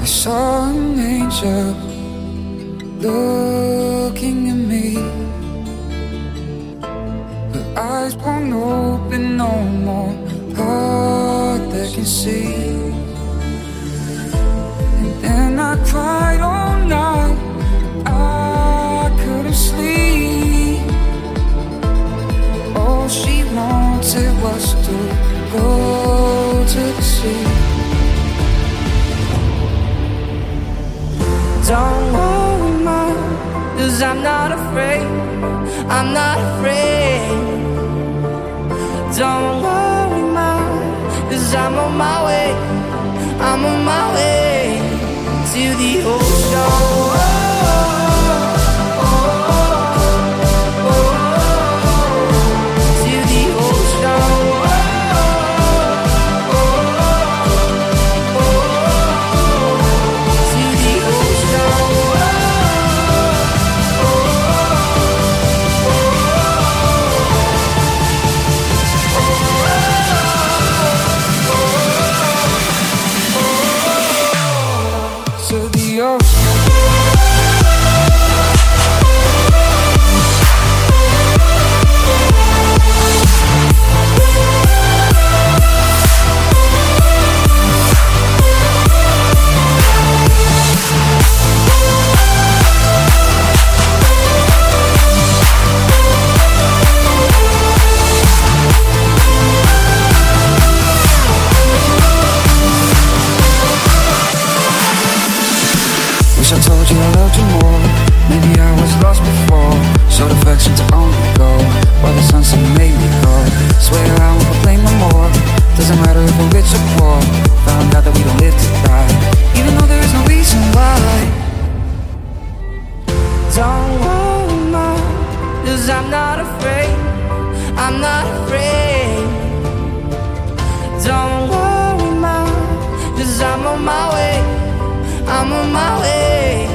I saw an angel looking at me. Her eyes won't open no more, heart that can see. Cause I'm not afraid. I'm not afraid. Don't worry, mom, cause I'm on my way. I'm on my way to the ocean. Doesn't matter if we're rich or poor. Found out that we don't live to die. Even though there is no reason why. Don't worry, cause I'm not afraid. I'm not afraid. Don't worry, cause I'm on my way. I'm on my way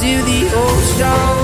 to the ocean.